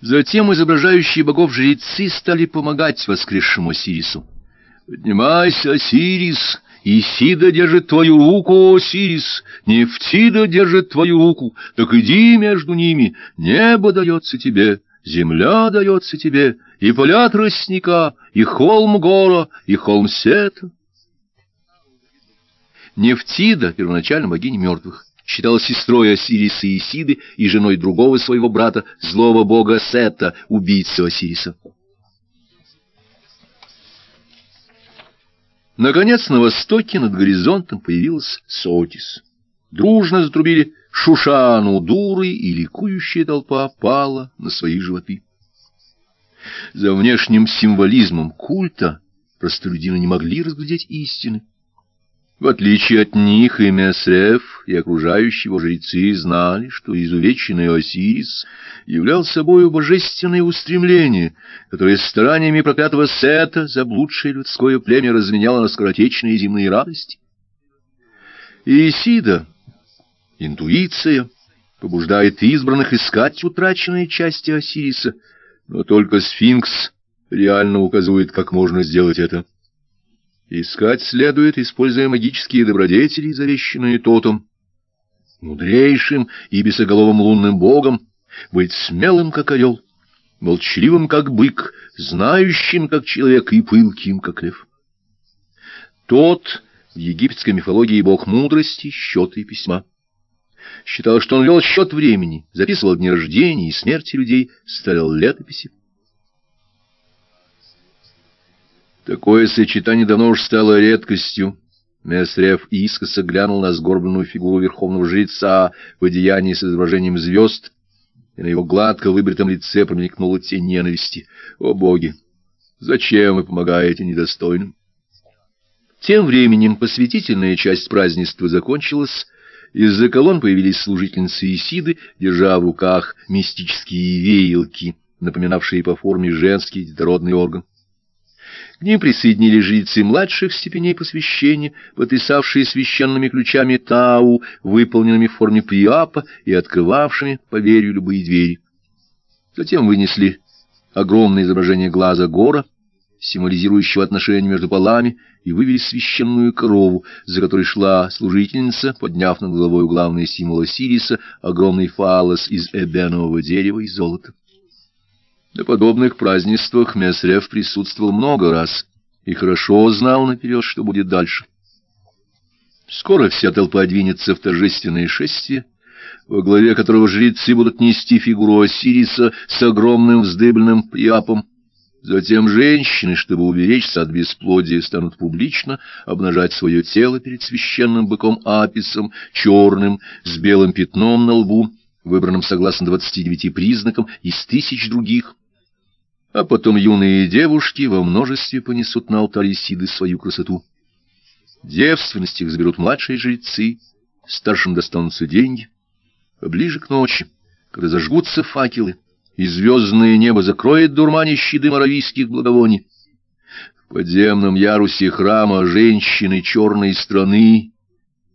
Затем изображающие богов жрецы стали помогать воскресшему Осирису. «Поднимайся, Осирис!» Исида держит твою руку, Осирис, Нефтида держит твою руку, так иди между ними, небо дается тебе, земля дается тебе, и поля тростника, и холм гора, и холм сета. Нефтида, первоначально богиня мертвых, считалась сестрой Осириса и Исиды и женой другого своего брата, злого бога Сета, убийцы Осириса. Наконец на востоке над горизонтом появилась Сотис. Дружно затрубили Шушану дуры, и ликующая толпа пала на свои животы. За внешним символизмом культа простолюдины не могли разглядеть истины. В отличие от них и Месреф, и окружающие его жрецы знали, что изувеченный Осирис являл собой божественное устремление, которое стараниями проклятого Сета заблудшее людское племя разменяло на скоротечные земные радости. Исида, интуиция, побуждает избранных искать утраченные части Осириса, но только сфинкс реально указывает, как можно сделать это. Искать следует, используя магические добродетели, завещанные тотом, мудрейшим и бесоголовым лунным богом, быть смелым, как орел, молчаливым, как бык, знающим, как человек, и пылким, как лев. Тот в египетской мифологии бог мудрости, счета и письма. Считал, что он вел счет времени, записывал дни рождения и смерти людей, ставил летописи. Такое сочетание давно уж стало редкостью. Месрев искоса глянул на сгорбленную фигуру верховного жреца в одеянии с изображением звезд, и на его гладко выбритом лице промелькнула тень ненависти. О, боги! Зачем вы помогаете недостойным? Тем временем посвятительная часть празднества закончилась, из-за колонн появились служительницы Исиды, держа в руках мистические веялки, напоминавшие по форме женский детородный орган. К ним присоединились жрецы младших степеней посвящения, потрясавшие священными ключами Тау, выполненными в форме приапа и открывавшими, по верью, любые двери. Затем вынесли огромное изображение глаза гора, символизирующего отношения между полами, и вывели священную корову, за которой шла служительница, подняв над головой главный символ Осириса, огромный фалос из эбенового дерева и золота. На подобных празднествах Месрев присутствовал много раз и хорошо знал наперед, что будет дальше. Скоро вся толпа двинется в торжественное шествие, во главе которого жрецы будут нести фигуру Осириса с огромным вздыбленным приапом. Затем женщины, чтобы уберечься от бесплодия, станут публично обнажать свое тело перед священным быком Аписом, черным, с белым пятном на лбу, выбранным согласно двадцати девяти признакам из тысяч других, а потом юные девушки во множестве понесут на алтарь Исиды свою красоту. Девственность их заберут младшие жрецы, старшим достанутся деньги, ближе к ночи, когда зажгутся факелы, и звездное небо закроет дурманящий дым аравийских благовоний, в подземном ярусе храма женщины черной страны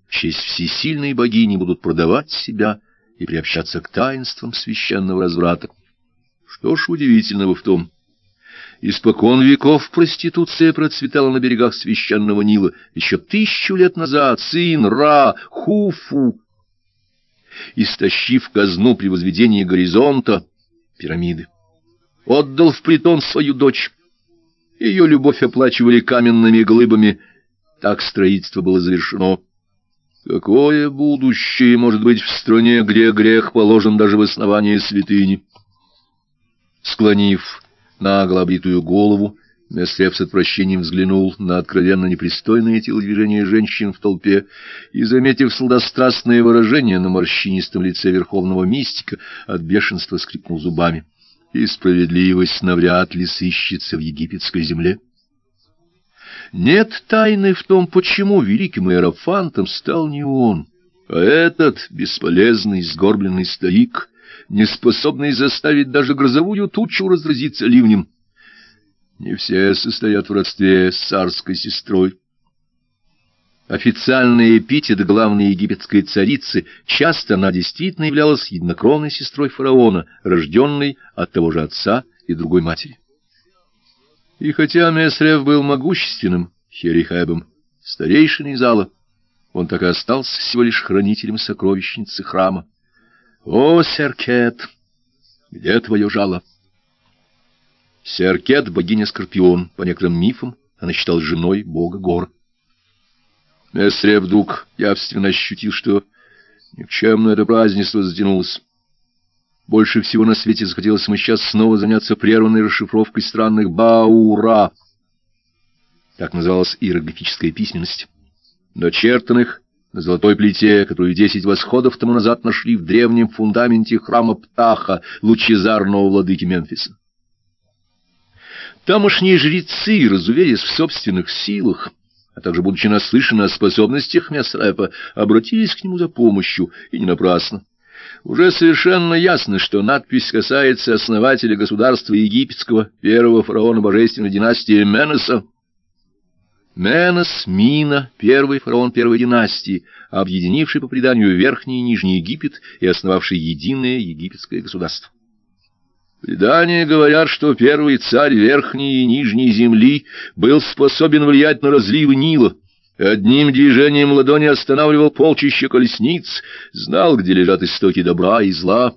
в честь всесильной богини будут продавать себя и приобщаться к таинствам священного разврата. Что ж удивительного в том? Испокон веков проституция процветала на берегах священного Нила. Еще тысячу лет назад сын Ра, Хуфу, истощив казну при возведении горизонта, пирамиды, отдал в притон свою дочь. Ее любовь оплачивали каменными глыбами. Так строительство было завершено. Какое будущее может быть в стране, где грех положен даже в основании святыни? Склонив нагло обритую голову, Местрев с отвращением взглянул на откровенно непристойные телодвижения женщин в толпе и, заметив сладострастное выражение на морщинистом лице верховного мистика, от бешенства скрипнул зубами. И справедливость навряд ли сыщется в египетской земле. Нет тайны в том, почему великим иерофантом стал не он, а этот бесполезный сгорбленный старик — не способный заставить даже грозовую тучу разразиться ливнем. Не все состоят в родстве с царской сестрой. Официальный эпитет главной египетской царицы часто она действительно являлась единокровной сестрой фараона, рожденной от того же отца и другой матери. И хотя Месрев был могущественным Херихайбом, старейшиной зала, он так и остался всего лишь хранителем сокровищницы храма. «О, Серкет, где твое жало?» Серкет — богиня-скорпион, по некоторым мифам она считалась женой бога гор. Мессре вдруг явственно ощутил, что никчемно это празднество затянулось. Больше всего на свете захотелось ему сейчас снова заняться прерванной расшифровкой странных «баура». Так называлась иероглифическая письменность. Начертанных на золотой плите, которую десять восходов тому назад нашли в древнем фундаменте храма Птаха, лучезарного владыки Мемфиса. Тамошние жрецы, разуверясь в собственных силах, а также, будучи наслышаны о способностях Месрепа, обратились к нему за помощью, и не напрасно. Уже совершенно ясно, что надпись касается основателя государства египетского, первого фараона божественной династии Менеса. Менес, Мина, первый фараон первой династии, объединивший по преданию Верхний и Нижний Египет и основавший единое египетское государство. Предания говорят, что первый царь Верхней и Нижней земли был способен влиять на разливы Нила. Одним движением ладони останавливал полчища колесниц, знал, где лежат истоки добра и зла.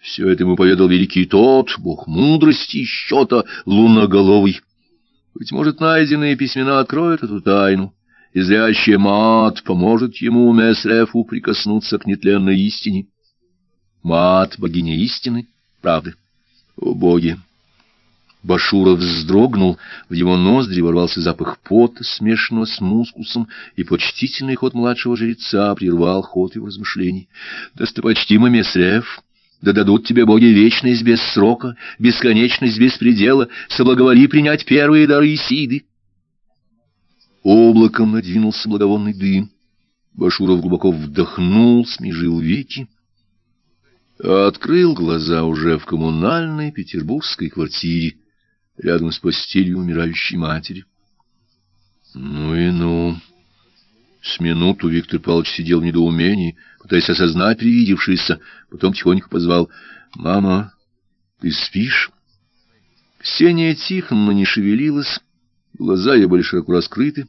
Все это ему поведал великий тот, бог мудрости и счета, луноголовый. Быть может, найденные письмена откроют эту тайну, и зрящий мат поможет ему, Месрефу, прикоснуться к нетленной истине. Мат — богиня истины, правды. О, боги! Башуров вздрогнул, в его ноздри ворвался запах пота, смешанного с мускусом, и почтительный ход младшего жреца прервал ход его размышлений. «Достопочтимый Месрев, да дадут тебе боги вечность без срока, бесконечность без предела, соблаговоли принять первые дары Исиды». Облаком надвинулся благовонный дым. Башуров глубоко вдохнул, смежил веки открыл глаза уже в коммунальной петербургской квартире, рядом с постелью умирающей матери. Ну и ну. С минуту Виктор Павлович сидел в недоумении, пытаясь осознать привидевшееся, потом тихонько позвал «Мама, ты спишь?» Ксения Тихоновна не шевелилась, глаза ее были широко раскрыты,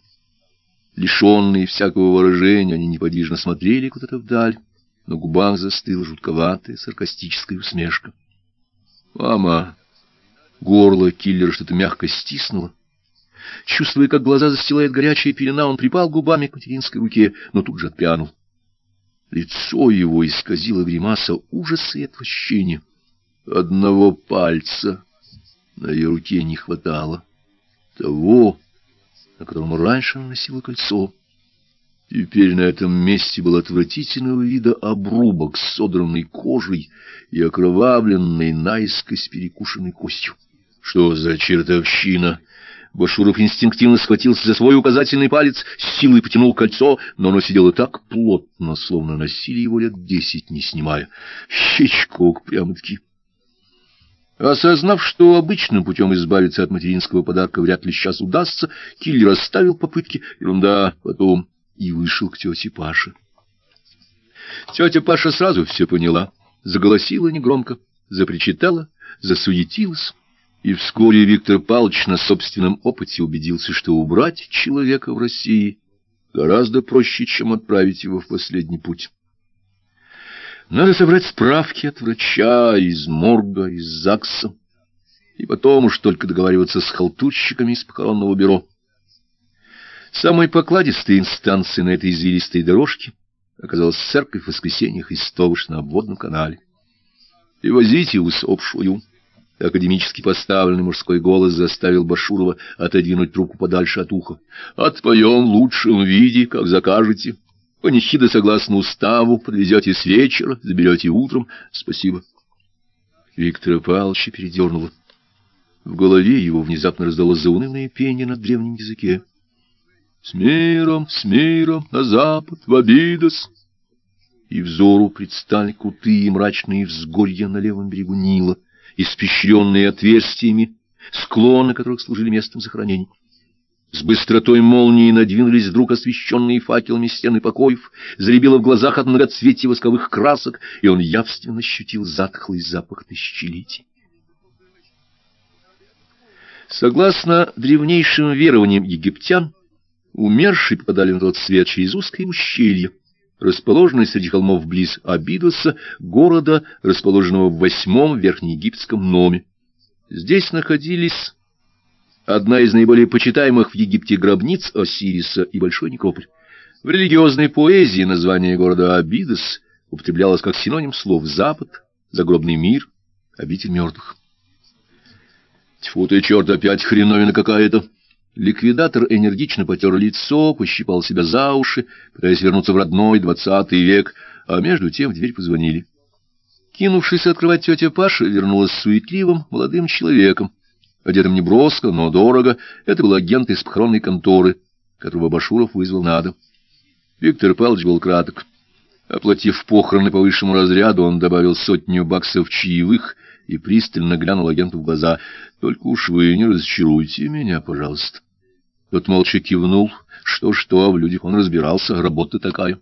лишенные всякого выражения, они неподвижно смотрели куда-то вдаль. На губах застыла жутковатая саркастическая усмешка. «Мама!» Горло киллера что-то мягко стиснуло. Чувствуя, как глаза застилает горячая пелена, он припал губами к материнской руке, но тут же отпрянул. Лицо его исказило гримаса ужаса и отвращения. Одного пальца на ее руке не хватало. Того, на котором раньше наносила кольцо. Теперь на этом месте был отвратительного вида обрубок с содранной кожей и окровавленной наискось перекушенной костью. Что за чертовщина? Башуров инстинктивно схватился за свой указательный палец, с силой потянул кольцо, но оно сидело так плотно, словно носили его лет десять, не снимая. Хичкок прямо-таки. Осознав, что обычным путем избавиться от материнского подарка вряд ли сейчас удастся, киллер оставил попытки, ерунда, потом и вышел к тете Паше. Тетя Паша сразу все поняла, заголосила негромко, запричитала, засуетилась, и вскоре Виктор Павлович на собственном опыте убедился, что убрать человека в России гораздо проще, чем отправить его в последний путь. Надо собрать справки от врача, из морга, из ЗАГСа, и потом уж только договариваться с халтурщиками из похоронного бюро. Самой покладистой инстанцией на этой извилистой дорожке оказалась церковь воскресенья Христовыш на обводном канале. «И возите усопшую!» Академически поставленный мужской голос заставил Башурова отодвинуть руку подальше от уха. «Отпоем в лучшем виде, как закажете. Панихида согласно уставу, подвезете с вечера, заберете утром. Спасибо». Виктора Павловича передернуло. В голове его внезапно раздалось заунывное пение на древнем языке. С миром, с миром, на запад, в Абидос. И взору предстали крутые мрачные взгорья на левом берегу Нила, испещренные отверстиями, склоны которых служили местом захоронений. С быстротой молнии надвинулись вдруг освещенные факелами стены покоев, заребило в глазах от многоцветия восковых красок, и он явственно ощутил затхлый запах тысячелетий. Согласно древнейшим верованиям египтян, умершие попадали на тот свет через узкое ущелье, расположенное среди холмов близ Абидоса, города, расположенного в восьмом верхнеегипетском номе. Здесь находились одна из наиболее почитаемых в Египте гробниц Осириса и Большой Некрополь. В религиозной поэзии название города Абидос употреблялось как синоним слов «запад», «загробный мир», «обитель мертвых». Тьфу ты, черт, опять хреновина какая-то! Ликвидатор энергично потер лицо, пощипал себя за уши, пытаясь вернуться в родной двадцатый век, а между тем в дверь позвонили. Кинувшись открывать тетя Паша, вернулась суетливым молодым человеком, одетым не броско, но дорого. Это был агент из похоронной конторы, которого Башуров вызвал на дом. Виктор Павлович был краток. Оплатив похороны по высшему разряду, он добавил сотню баксов чаевых и пристально глянул агенту в глаза. «Только уж вы не разочаруйте меня, пожалуйста». Тот молча кивнул. Что-что, а в людях он разбирался, работа такая.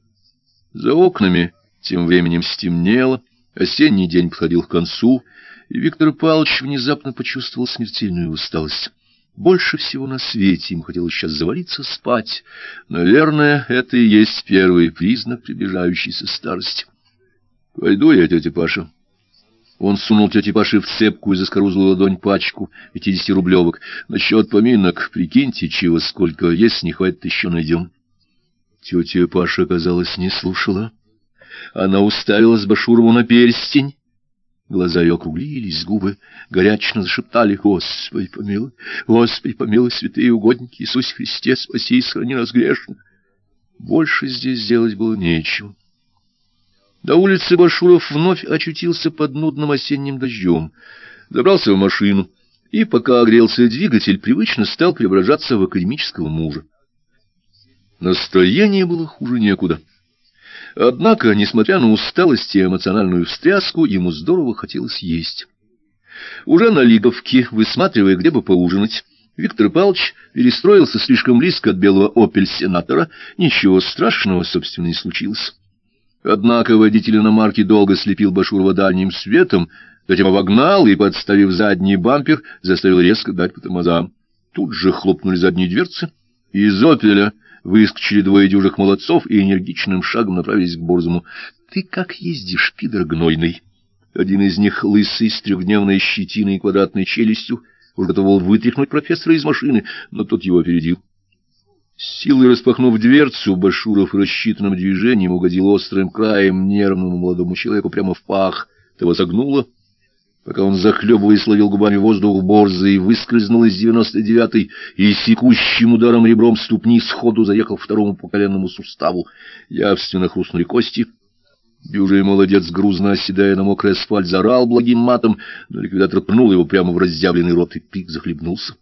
За окнами тем временем стемнело, осенний день подходил к концу, и Виктор Павлович внезапно почувствовал смертельную усталость. Больше всего на свете им хотелось сейчас завалиться спать. Наверное, это и есть первый признак приближающейся старости. — Пойду я, тетя Паша. Он сунул тете Паше в цепку и заскорузлую ладонь пачку пятидесятирублевок. Насчет поминок, прикиньте, чего сколько, если не хватит, еще найдем. Тетя Паша, казалось, не слушала. Она уставилась Башурову на перстень, Глаза ее округлились, губы горячно зашептали «Господи помилуй! Господи помилуй, святые угодники! Иисус Христе, спаси и сохрани нас грешных!» Больше здесь сделать было нечего. До улицы Башуров вновь очутился под нудным осенним дождем. Добрался в машину и, пока огрелся двигатель, привычно стал преображаться в академического мужа. Настроение было хуже некуда. Однако, несмотря на усталость и эмоциональную встряску, ему здорово хотелось есть. Уже на Лиговке, высматривая, где бы поужинать, Виктор Павлович перестроился слишком близко от белого «Опель-сенатора». Ничего страшного, собственно, не случилось. Однако водитель иномарки долго слепил Башурова дальним светом, затем обогнал и, подставив задний бампер, заставил резко дать по тормозам. Тут же хлопнули задние дверцы, и из «Опеля» Выскочили двое дюжих молодцов и энергичным шагом направились к Борзому. — Ты как ездишь, пидор гнойный? Один из них, лысый, с трехдневной щетиной и квадратной челюстью, уже готов вытряхнуть профессора из машины, но тот его опередил. С силой распахнув дверцу, Башуров рассчитанным движением угодил острым краем нервному молодому человеку прямо в пах. Того загнуло, пока он, захлебываясь, ловил губами воздух борзы и выскользнул из девяносто девятой и секущим ударом ребром ступни сходу заехал второму по коленному суставу. Явственно хрустнули кости. Дюжий молодец, грузно оседая на мокрый асфальт, зарал благим матом, но ликвидатор пнул его прямо в раздявленный рот, и пик захлебнулся.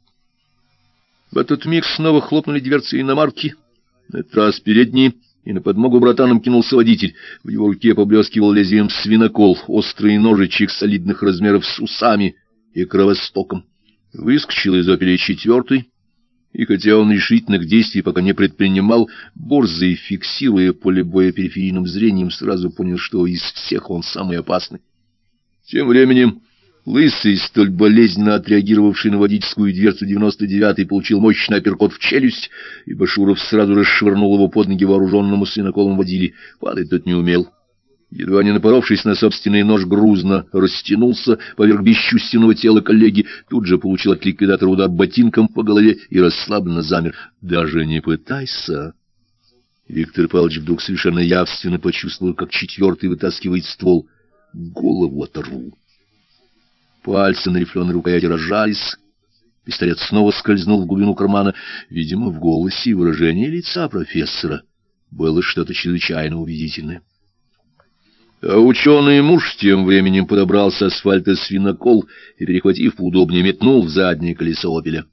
В этот миг снова хлопнули дверцы иномарки, на этот раз передние, и на подмогу братанам кинулся водитель. В его руке поблескивал лезвием свинокол, острый ножичек солидных размеров с усами и кровостоком. Выскочил из опели четвертый, и хотя он решительных действий пока не предпринимал, борзый, фиксируя поле боя периферийным зрением, сразу понял, что из всех он самый опасный. Тем временем Лысый, столь болезненно отреагировавший на водительскую дверцу девяносто девятый, получил мощный апперкот в челюсть, и Башуров сразу расшвырнул его под ноги вооруженному свиноколом водили. Падать тот не умел. Едва не напоровшись на собственный нож, грузно растянулся поверх бесчувственного тела коллеги, тут же получил от ликвидатора удар ботинком по голове и расслабленно замер. «Даже не пытайся!» Виктор Павлович вдруг совершенно явственно почувствовал, как четвертый вытаскивает ствол. «Голову оторву!» Пальцы на рифленой рукояти разжались. Пистолет снова скользнул в глубину кармана. Видимо, в голосе и выражении лица профессора было что-то чрезвычайно убедительное. А ученый муж тем временем подобрал с асфальта свинокол и, перехватив поудобнее, метнул в заднее колесо опеля.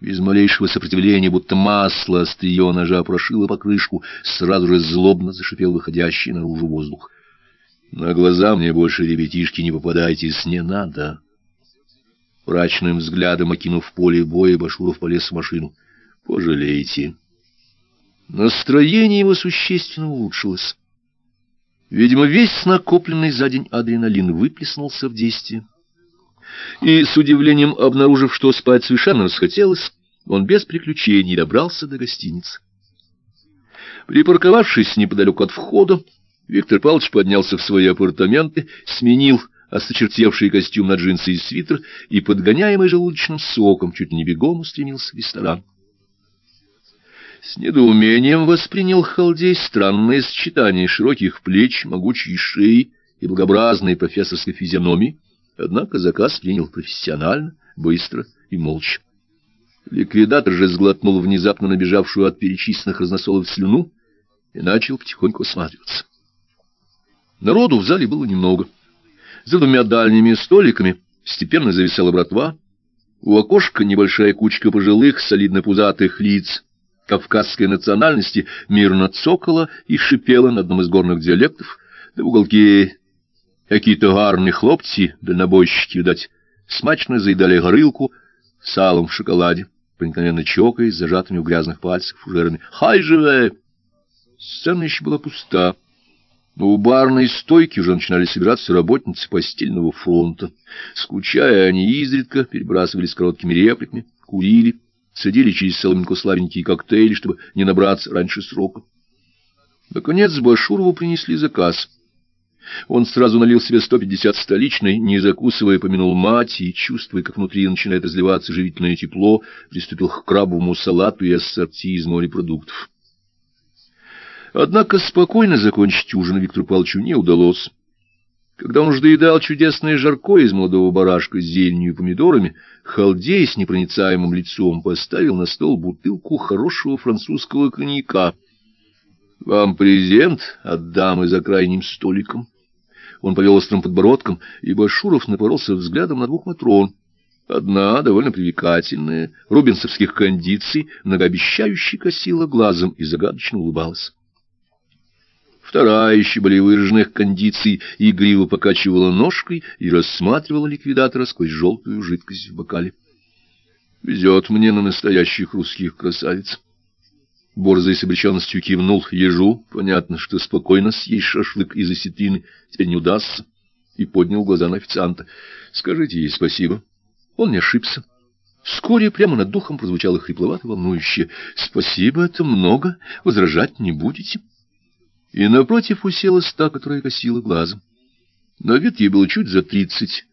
Без малейшего сопротивления, будто масло острие ножа прошило покрышку, сразу же злобно зашипел выходящий наружу воздух. На глаза мне больше, ребятишки, не попадайтесь, не надо. Мрачным взглядом окинув поле боя, Башуров полез в машину. пожалеете. Настроение его существенно улучшилось. Видимо, весь накопленный за день адреналин выплеснулся в действие. И, с удивлением обнаружив, что спать совершенно расхотелось, он без приключений добрался до гостиницы. Припарковавшись неподалеку от входа, Виктор Павлович поднялся в свои апартаменты, сменил осточертевший костюм на джинсы и свитер и, подгоняемый желудочным соком, чуть не бегом устремился в ресторан. С недоумением воспринял Халдей странное сочетание широких плеч, могучей шеи и благообразной профессорской физиономии, однако заказ принял профессионально, быстро и молча. Ликвидатор же сглотнул внезапно набежавшую от перечисленных разносолов слюну и начал потихоньку осматриваться. Народу в зале было немного. За двумя дальними столиками степенно зависала братва. У окошка небольшая кучка пожилых, солидно пузатых лиц кавказской национальности мирно цокала и шипела на одном из горных диалектов, да в уголке какие-то гарные хлопцы, дальнобойщики, видать, смачно заедали горылку салом в шоколаде, проникновенно чокаясь, зажатыми в грязных пальцах фужерами. «Хай живе!» Сцена еще была пуста. Но у барной стойки уже начинали собираться работницы постельного фронта. Скучая, они изредка перебрасывались короткими репликами, курили, цедили через соломинку слабенькие коктейли, чтобы не набраться раньше срока. Наконец Башурову принесли заказ. Он сразу налил себе сто пятьдесят столичной, не закусывая, помянул мать и, чувствуя, как внутри начинает разливаться живительное тепло, приступил к крабовому салату и ассорти из морепродуктов. Однако спокойно закончить ужин Виктору Павловичу не удалось. Когда он уже доедал чудесное жаркое из молодого барашка с зеленью и помидорами, халдей с непроницаемым лицом поставил на стол бутылку хорошего французского коньяка. «Вам презент от дамы за крайним столиком». Он повел острым подбородком, и Башуров напоролся взглядом на двух матрон. Одна, довольно привлекательная, рубинсовских кондиций, многообещающе косила глазом и загадочно улыбалась. Вторая, еще более выраженных кондиций, игриво покачивала ножкой и рассматривала ликвидатора сквозь желтую жидкость в бокале. «Везет мне на настоящих русских красавиц». Борзой с обреченностью кивнул ежу, понятно, что спокойно съесть шашлык из осетрины теперь не удастся, и поднял глаза на официанта. «Скажите ей спасибо. Он не ошибся». Вскоре прямо над духом прозвучало хрипловато волнующее «Спасибо, это много, возражать не будете» и напротив уселась та, которая косила глазом. На вид ей было чуть за тридцать.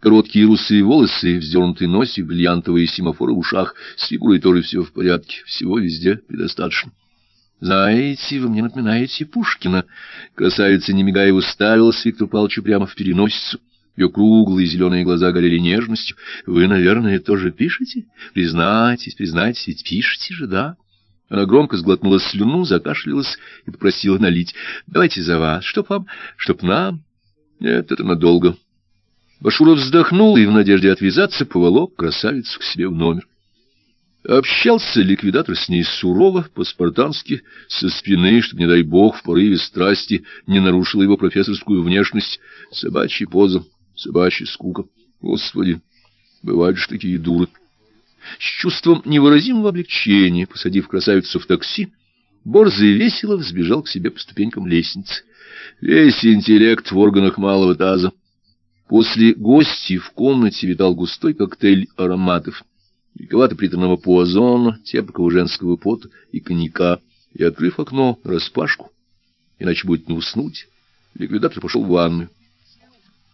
Короткие русые волосы, вздернутый носик, бриллиантовые семафоры в ушах. С фигурой тоже все в порядке, всего везде предостаточно. «Знаете, вы мне напоминаете Пушкина». Красавица, не мигая, уставилась Виктору Павловичу прямо в переносицу. Ее круглые зеленые глаза горели нежностью. «Вы, наверное, тоже пишете? Признайтесь, признайтесь, ведь пишете же, да?» Она громко сглотнула слюну, закашлялась и попросила налить. — Давайте за вас. Чтоб вам, чтоб нам. Нет, это надолго. Башуров вздохнул и в надежде отвязаться поволок красавицу к себе в номер. Общался ликвидатор с ней сурово, по-спартански, со спины, чтобы, не дай бог, в порыве страсти не нарушила его профессорскую внешность. Собачья поза, собачья скука. Господи, бывают же такие дуры. С чувством невыразимого облегчения, посадив красавицу в такси, Борзый весело взбежал к себе по ступенькам лестницы. Весь интеллект в органах малого таза. После гостей в комнате витал густой коктейль ароматов. Великовато-приторного пуазона, тепкого женского пота и коньяка. И, открыв окно, распашку, иначе будет не уснуть, ликвидатор пошел в ванную.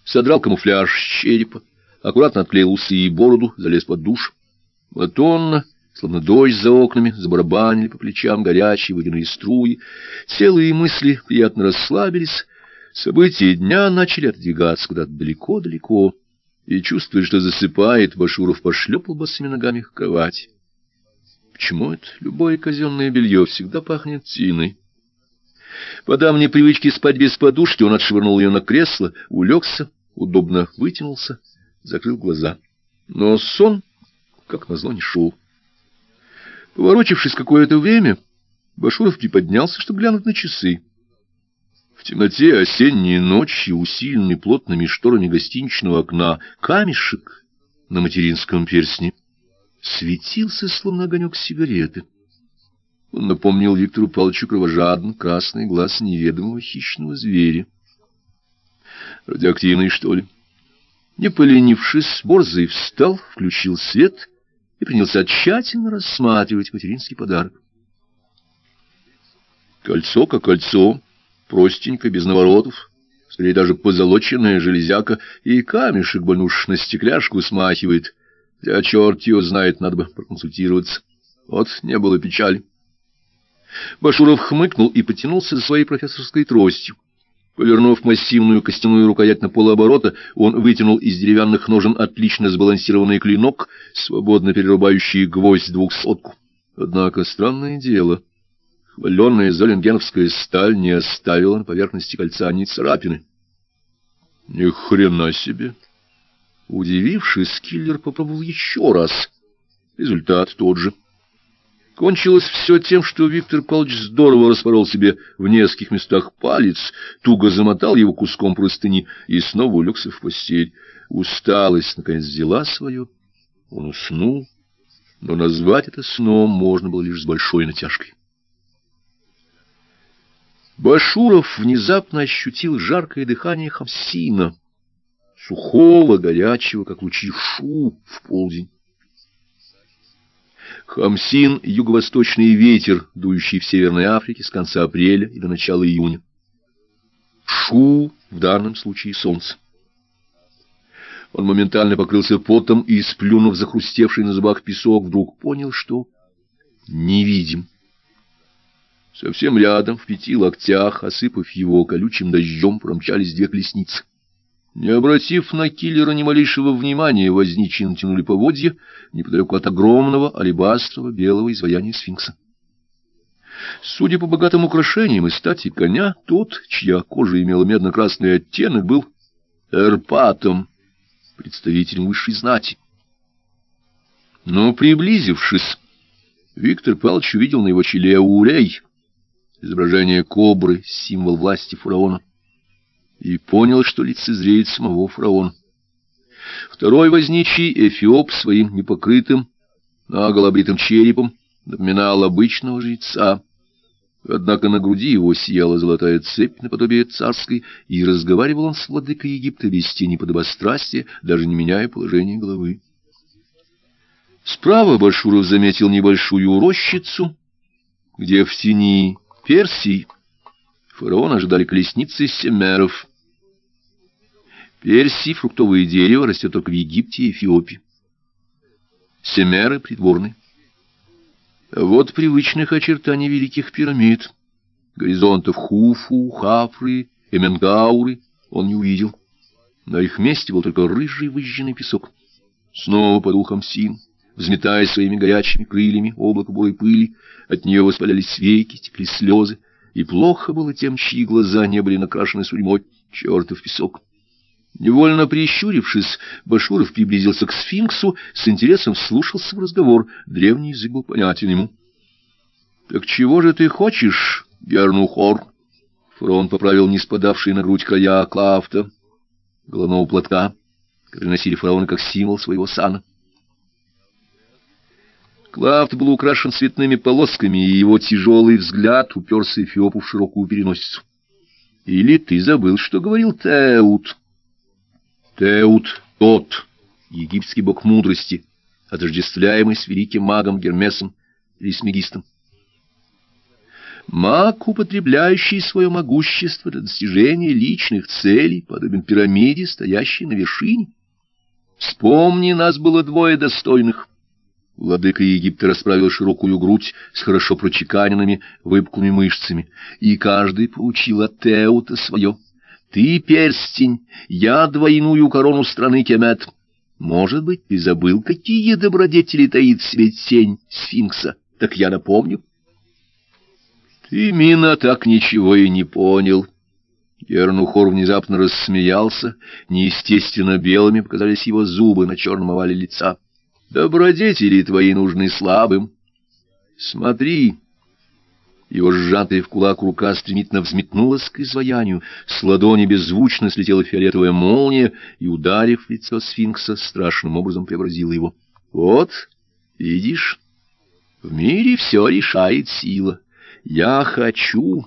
Содрал камуфляж с черепа, аккуратно отклеил усы и бороду, залез под душ. Монотонно, словно дождь за окнами, забарабанили по плечам горячие водяные струи. Тело и мысли приятно расслабились. События дня начали отдвигаться куда-то далеко-далеко. И, чувствуя, что засыпает, Башуров пошлепал босыми ногами к кровати. Почему это любое казенное белье всегда пахнет тиной? По давней привычке спать без подушки он отшвырнул ее на кресло, улегся, удобно вытянулся, закрыл глаза. Но сон как назло, не шел. Поворочившись какое-то время, Башуров приподнялся, чтобы глянуть на часы. В темноте осенней ночи, усиленный плотными шторами гостиничного окна, камешек на материнском перстне светился, словно огонек сигареты. Он напомнил Виктору Павловичу кровожадно красный глаз неведомого хищного зверя. Радиоактивный, что ли? Не поленившись, Борзый встал, включил свет и принялся тщательно рассматривать материнский подарок. Кольцо как кольцо, простенько, без наворотов, скорее даже позолоченная железяка, и камешек больно уж на стекляшку смахивает. А черт его знает, надо бы проконсультироваться. Вот не было печали. Башуров хмыкнул и потянулся за своей профессорской тростью. Повернув массивную костяную рукоять на полуоборота, он вытянул из деревянных ножен отлично сбалансированный клинок, свободно перерубающий гвоздь двухсотку. Однако странное дело, хваленная золенгеновская сталь не оставила на поверхности кольца ни царапины. Ни хрена себе! Удивившись, киллер попробовал еще раз. Результат тот же — Кончилось все тем, что Виктор Павлович здорово распорол себе в нескольких местах палец, туго замотал его куском простыни и снова улегся в постель. Усталость, наконец, взяла свое. Он уснул, но назвать это сном можно было лишь с большой натяжкой. Башуров внезапно ощутил жаркое дыхание хамсина, сухого, горячего, как лучи шу в полдень. Хамсин — юго-восточный ветер, дующий в Северной Африке с конца апреля и до начала июня. Шу — в данном случае солнце. Он моментально покрылся потом и, сплюнув захрустевший на зубах песок, вдруг понял, что невидим. Совсем рядом, в пяти локтях, осыпав его колючим дождем, промчались две колесницы. Не обратив на киллера ни малейшего внимания, возничие натянули поводья неподалеку от огромного алебастрового белого изваяния сфинкса. Судя по богатым украшениям и стати коня, тот, чья кожа имела медно-красный оттенок, был эрпатом, представителем высшей знати. Но, приблизившись, Виктор Павлович увидел на его челе урей, изображение кобры, символ власти фараона и понял, что лицезреет самого фараона. Второй возничий Эфиоп своим непокрытым, наголобритым черепом напоминал обычного жреца. Однако на груди его сияла золотая цепь наподобие царской, и разговаривал он с владыкой Египта без тени подобострастия, даже не меняя положение головы. Справа Башуров заметил небольшую рощицу, где в тени Персии фараон ожидали колесницы семеров — Персии фруктовое дерево растет только в Египте и Эфиопии. Семеры придворные. Вот привычных очертаний великих пирамид. Горизонтов Хуфу, Хафры, Эменгауры он не увидел. На их месте был только рыжий выжженный песок. Снова подул Хамсин, взметая своими горячими крыльями облако бурой пыли. От нее воспалялись веки, текли слезы. И плохо было тем, чьи глаза не были накрашены сурьмой. Чертов песок! Невольно прищурившись, Башуров приблизился к сфинксу, с интересом слушался в разговор. Древний язык был понятен ему. — Так чего же ты хочешь, Гернухор? Фронт поправил не спадавшие на грудь края клафта, головного платка, который носили фараоны как символ своего сана. Клафт был украшен цветными полосками, и его тяжелый взгляд уперся Эфиопу в широкую переносицу. — Или ты забыл, что говорил Теут? — Теут тот, египетский бог мудрости, отождествляемый с великим магом Гермесом или Смегистом. Маг, употребляющий свое могущество для достижения личных целей, подобен пирамиде, стоящей на вершине. Вспомни, нас было двое достойных. Владыка Египта расправил широкую грудь с хорошо прочеканенными выпуклыми мышцами, и каждый получил от Теута свое. Ты перстень, я двойную корону страны Кемет. Может быть, ты забыл, какие добродетели таит в себе тень сфинкса? Так я напомню. Ты, Мина, так ничего и не понял. Гернухор внезапно рассмеялся, неестественно белыми показались его зубы на черном овале лица. Добродетели твои нужны слабым. Смотри, его сжатая в кулак рука стремительно взметнулась к изваянию, с ладони беззвучно слетела фиолетовая молния и, ударив лицо сфинкса, страшным образом преобразила его. — Вот, видишь? В мире все решает сила. Я хочу...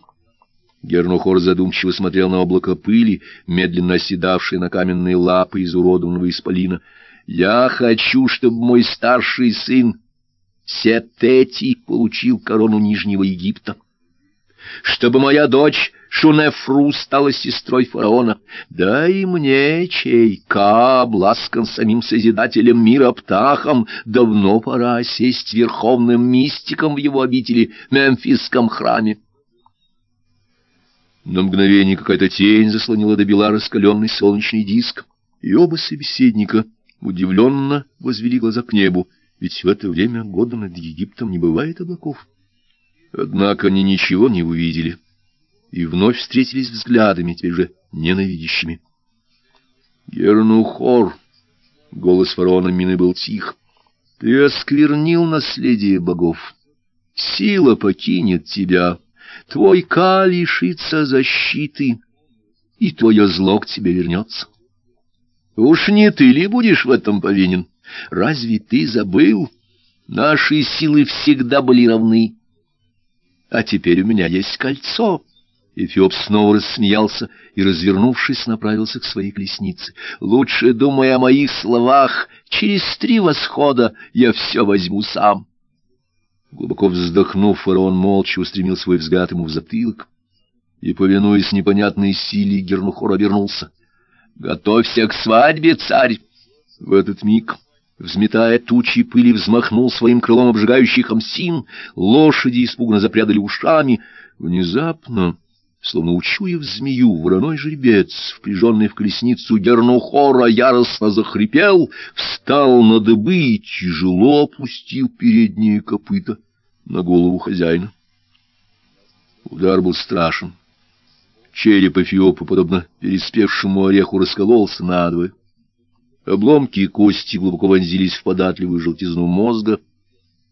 Гернухор задумчиво смотрел на облако пыли, медленно оседавшее на каменные лапы изуродованного исполина. «Я хочу, чтобы мой старший сын Сетети получил корону Нижнего Египта, чтобы моя дочь Шунефру стала сестрой фараона. Да и мне, чей Ка, ласкан самим Созидателем мира Птахом, давно пора сесть верховным мистиком в его обители, Мемфисском храме. На мгновение какая-то тень заслонила до бела раскаленный солнечный диск, и оба собеседника удивленно возвели глаза к небу, ведь в это время года над Египтом не бывает облаков. Однако они ничего не увидели и вновь встретились взглядами, теперь же ненавидящими. «Гернухор!» — голос фараона Мины был тих. «Ты осквернил наследие богов. Сила покинет тебя» Твой Ка лишится защиты, и твое зло к тебе вернется. Уж не ты ли будешь в этом повинен? Разве ты забыл? Наши силы всегда были равны. А теперь у меня есть кольцо. Эфиоп снова рассмеялся и, развернувшись, направился к своей колеснице. «Лучше думай о моих словах. Через три восхода я все возьму сам». Глубоко вздохнув, фараон молча устремил свой взгляд ему в затылок и, повинуясь непонятной силе, Гернухор обернулся. «Готовься к свадьбе, царь!» В этот миг, взметая тучи пыли, взмахнул своим крылом обжигающий хамсин, лошади испуганно запрядали ушами. Внезапно, словно учуяв змею, вороной жеребец, впряженный в колесницу Гернухора, яростно захрипел, встал на дыбы и тяжело опустил передние копыта на голову хозяина. Удар был страшен. Череп Эфиопа, подобно переспевшему ореху, раскололся надвое. Обломки и кости глубоко вонзились в податливую желтизну мозга,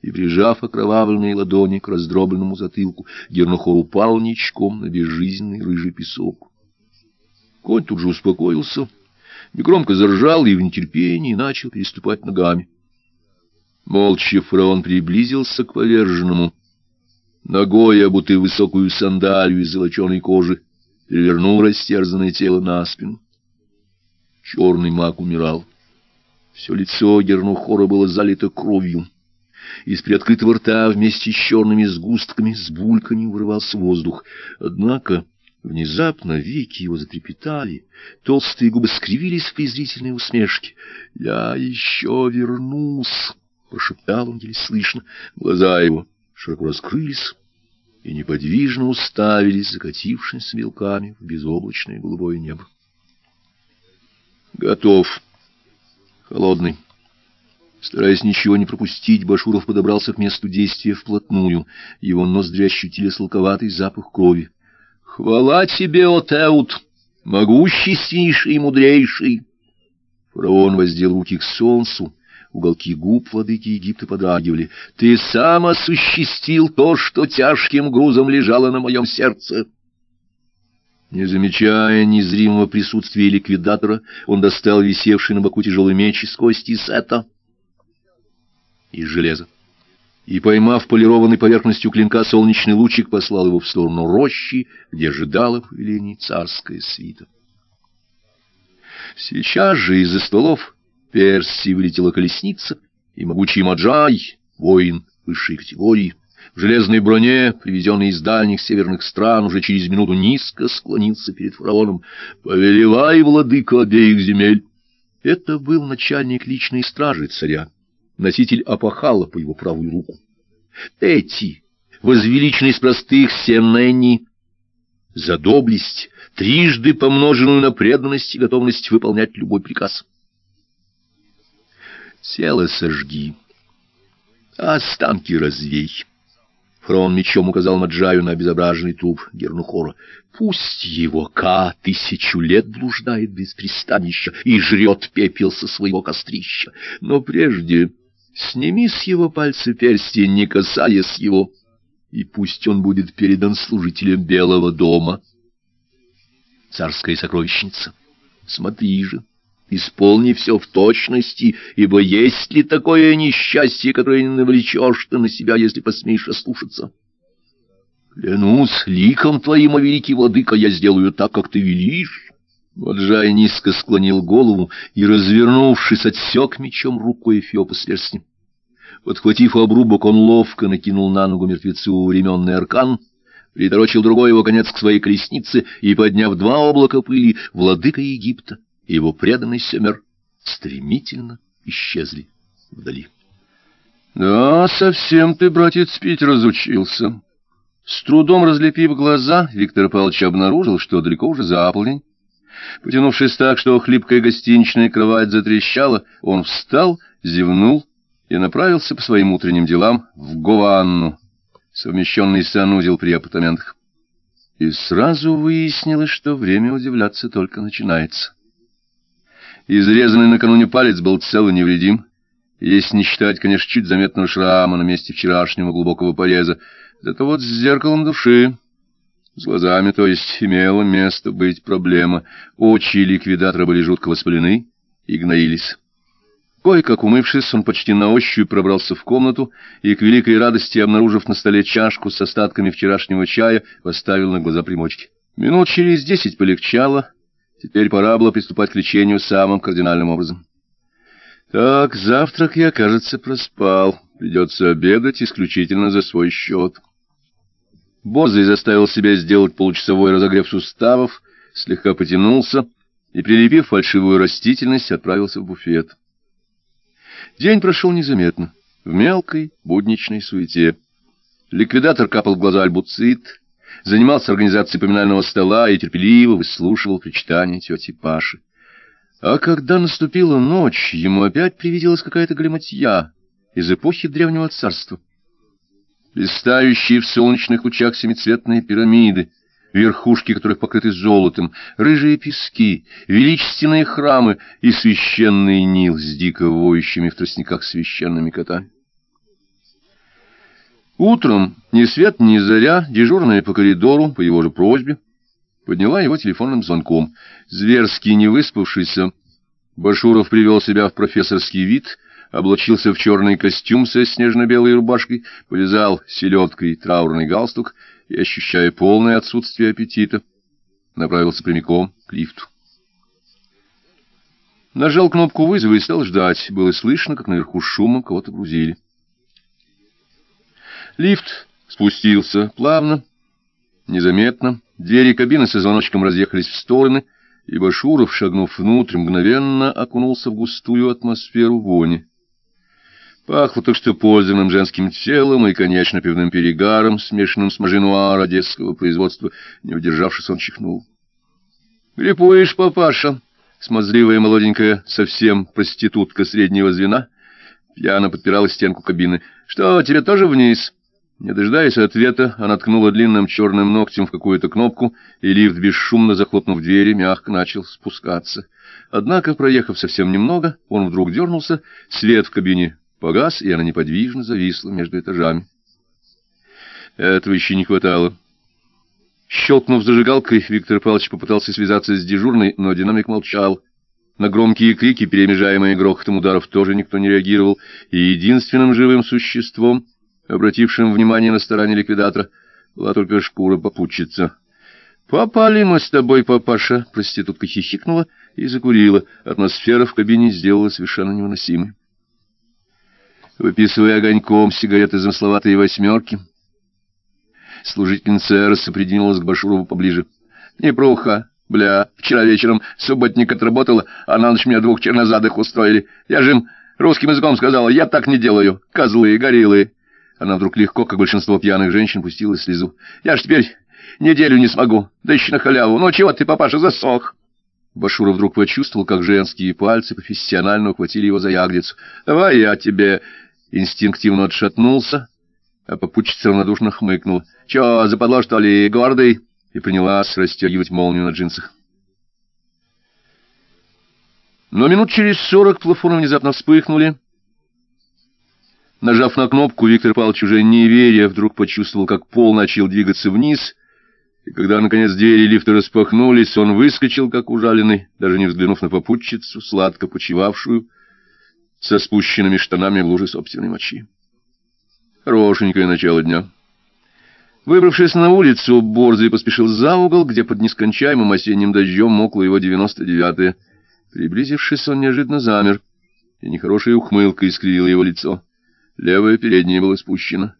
и, прижав окровавленные ладони к раздробленному затылку, Гернухор упал ничком на безжизненный рыжий песок. Конь тут же успокоился, негромко заржал и в нетерпении начал переступать ногами. Молча фараон приблизился к поверженному. Ногой, обутый высокую сандалию из золоченой кожи, перевернул растерзанное тело на спину. Черный маг умирал. Все лицо Гернухора было залито кровью. Из приоткрытого рта вместе с черными сгустками с бульканью вырывался воздух. Однако внезапно веки его затрепетали, толстые губы скривились в презрительной усмешке. «Я еще вернусь!» — прошептал он еле слышно. Глаза его широко раскрылись и неподвижно уставились, закатившись мелками в безоблачное голубое небо. Готов. Холодный. Стараясь ничего не пропустить, Башуров подобрался к месту действия вплотную. Его ноздри ощутили сладковатый запах крови. — Хвала тебе, Отеут, могущественнейший и мудрейший! Фараон воздел руки к солнцу, Уголки губ владыки Египта подрагивали. «Ты сам осуществил то, что тяжким грузом лежало на моем сердце!» Не замечая незримого присутствия ликвидатора, он достал висевший на боку тяжелый меч из кости сета из железа. И, поймав полированной поверхностью клинка солнечный лучик, послал его в сторону рощи, где ожидала повеление царская свита. Сейчас же из-за столов Персии вылетела колесница, и могучий Маджай, воин высшей категории, в железной броне, привезенный из дальних северных стран, уже через минуту низко склонился перед фараоном. «Повелевай, владыка обеих земель!» Это был начальник личной стражи царя, носитель опахала по его правую руку. Эти, возвеличенный из простых Сеннени, за доблесть, трижды помноженную на преданность и готовность выполнять любой приказ. Тело сожги, а останки развей. Фрон мечом указал Маджаю на обезображенный труп Гернухора. Пусть его Ка тысячу лет блуждает без пристанища и жрет пепел со своего кострища. Но прежде сними с его пальца перстень, не касаясь его, и пусть он будет передан служителям Белого дома. Царская сокровищница, смотри же, Исполни все в точности, ибо есть ли такое несчастье, которое не навлечешь ты на себя, если посмеешь ослушаться? Клянусь ликом твоим, о великий владыка, я сделаю так, как ты велишь. Воджай низко склонил голову и, развернувшись, отсек мечом рукой Эфиопа с перстнем. Подхватив обрубок, он ловко накинул на ногу мертвецу временный аркан, приторочил другой его конец к своей колеснице и, подняв два облака пыли, владыка Египта и его преданный Семер стремительно исчезли вдали. — Да, совсем ты, братец, пить разучился. С трудом разлепив глаза, Виктор Павлович обнаружил, что далеко уже за. Потянувшись так, что хлипкая гостиничная кровать затрещала, он встал, зевнул и направился по своим утренним делам в Гованну, совмещенный санузел при апартаментах. И сразу выяснилось, что время удивляться только начинается. Изрезанный накануне палец был цел и невредим, если не считать, конечно, чуть заметного шрама на месте вчерашнего глубокого пореза, зато вот с зеркалом души, с глазами, то есть, имело место быть проблема. Очи ликвидатора были жутко воспалены и гноились. Кое-как умывшись, он почти на ощупь пробрался в комнату и, к великой радости, обнаружив на столе чашку с остатками вчерашнего чая, поставил на глаза примочки. Минут через десять полегчало, теперь пора было приступать к лечению самым кардинальным образом. Так, завтрак я, кажется, проспал. Придется обедать исключительно за свой счет. Борзый заставил себя сделать получасовой разогрев суставов, слегка потянулся и, прилепив фальшивую растительность, отправился в буфет. День прошел незаметно, в мелкой будничной суете. Ликвидатор капал в глаза альбуцит, занимался организацией поминального стола и терпеливо выслушивал причитания тети Паши. А когда наступила ночь, ему опять привиделась какая-то галиматья из эпохи Древнего Царства. Листающие в солнечных лучах семицветные пирамиды — верхушки которых покрыты золотом, рыжие пески, величественные храмы и священный Нил с дико воющими в тростниках священными котами. Утром, ни свет ни заря, дежурная по коридору, по его же просьбе, подняла его телефонным звонком. Зверски не выспавшийся, Башуров привел себя в профессорский вид, облачился в черный костюм со снежно-белой рубашкой, повязал селедкой траурный галстук и, ощущая полное отсутствие аппетита, направился прямиком к лифту. Нажал кнопку вызова и стал ждать. Было слышно, как наверху шумом кого-то грузили. Лифт спустился плавно, незаметно. Двери кабины со звоночком разъехались в стороны, и Башуров, шагнув внутрь, мгновенно окунулся в густую атмосферу вони. Пахло так что пользованным женским телом и, конечно, пивным перегаром, смешанным с мажинуар одесского производства. Не удержавшись, он чихнул. — Грипуешь, папаша? — смазливая молоденькая, совсем проститутка среднего звена, пьяно подпирала стенку кабины. — Что, тебе тоже вниз? Не дожидаясь ответа, она ткнула длинным черным ногтем в какую-то кнопку, и лифт, бесшумно захлопнув двери, мягко начал спускаться. Однако, проехав совсем немного, он вдруг дернулся, свет в кабине погас, и она неподвижно зависла между этажами. Этого еще не хватало. Щелкнув зажигалкой, Виктор Павлович попытался связаться с дежурной, но динамик молчал. На громкие крики, перемежаемые грохотом ударов, тоже никто не реагировал, и единственным живым существом, обратившим внимание на стороне ликвидатора, была только шкура попутчица. «Попали мы с тобой, папаша!» Проститутка хихикнула и закурила. Атмосфера в кабине сделала совершенно невыносимой выписывая огоньком сигареты замысловатые восьмерки. Служительница рассопрединилась к Башурову поближе. — Непруха, бля, вчера вечером субботник отработала, а на ночь меня двух чернозадых устроили. Я же им русским языком сказала, я так не делаю, козлы, гориллы. Она вдруг легко, как большинство пьяных женщин, пустила слезу. — Я ж теперь неделю не смогу, да еще на халяву. Ну чего ты, папаша, засох? Башуров вдруг почувствовал, как женские пальцы профессионально ухватили его за ягодицу. — Давай я тебе инстинктивно отшатнулся, а попутчица равнодушно хмыкнул. — Чё, западло, что ли, гордый? И принялась расстегивать молнию на джинсах. Но минут через сорок плафоны внезапно вспыхнули. Нажав на кнопку, Виктор Павлович, уже не веря, вдруг почувствовал, как пол начал двигаться вниз, И когда, наконец, двери лифта распахнулись, он выскочил, как ужаленный, даже не взглянув на попутчицу, сладко почивавшую, со спущенными штанами в луже собственной мочи. Хорошенькое начало дня. Выбравшись на улицу, Борзый поспешил за угол, где под нескончаемым осенним дождем мокло его девяносто девятое. Приблизившись, он неожиданно замер, и нехорошая ухмылка искривила его лицо. Левое переднее было спущено.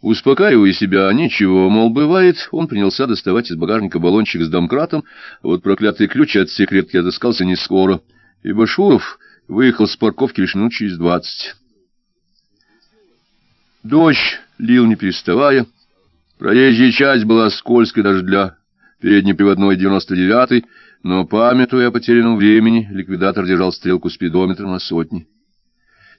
Успокаивая себя, ничего, мол, бывает, он принялся доставать из багажника баллончик с домкратом, а вот проклятый ключ от секретки отыскался не скоро, и Башуров выехал с парковки лишь минут через двадцать. Дождь лил не переставая, проезжая часть была скользкой даже для переднеприводной девяносто девятой, но, памятуя о потерянном времени, ликвидатор держал стрелку спидометра на сотни.